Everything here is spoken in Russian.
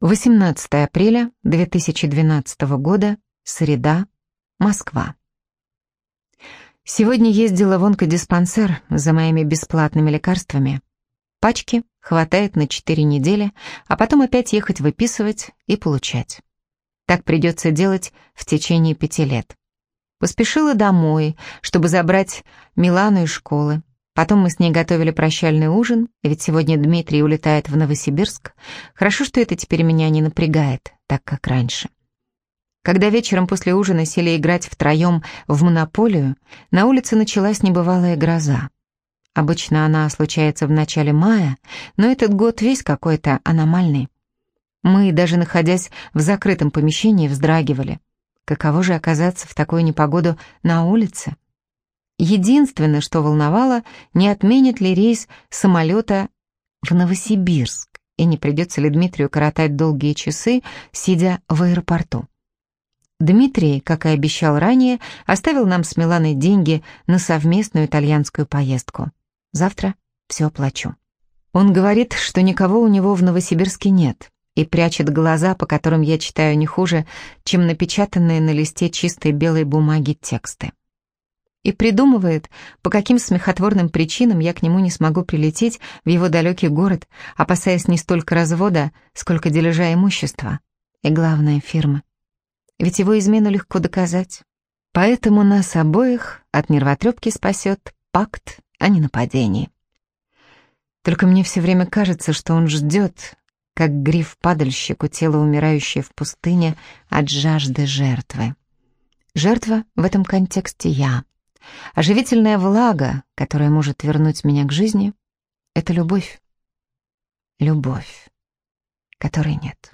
18 апреля 2012 года, среда, Москва. Сегодня ездила в онкодиспансер за моими бесплатными лекарствами. Пачки хватает на 4 недели, а потом опять ехать выписывать и получать. Так придется делать в течение пяти лет. Поспешила домой, чтобы забрать Милану из школы. Потом мы с ней готовили прощальный ужин, ведь сегодня Дмитрий улетает в Новосибирск. Хорошо, что это теперь меня не напрягает, так как раньше. Когда вечером после ужина сели играть втроем в монополию, на улице началась небывалая гроза. Обычно она случается в начале мая, но этот год весь какой-то аномальный. Мы, даже находясь в закрытом помещении, вздрагивали. Каково же оказаться в такую непогоду на улице? Единственное, что волновало, не отменит ли рейс самолета в Новосибирск и не придется ли Дмитрию коротать долгие часы, сидя в аэропорту. Дмитрий, как и обещал ранее, оставил нам с Миланой деньги на совместную итальянскую поездку. Завтра все оплачу. Он говорит, что никого у него в Новосибирске нет, и прячет глаза, по которым я читаю не хуже, чем напечатанные на листе чистой белой бумаги тексты и придумывает, по каким смехотворным причинам я к нему не смогу прилететь в его далекий город, опасаясь не столько развода, сколько дележа имущества. И главное, фирмы. Ведь его измену легко доказать. Поэтому нас обоих от нервотрепки спасет пакт о ненападении. Только мне все время кажется, что он ждет, как гриф-падальщик у тела умирающей в пустыне от жажды жертвы. Жертва в этом контексте я — Оживительная влага, которая может вернуть меня к жизни, — это любовь. Любовь, которой нет.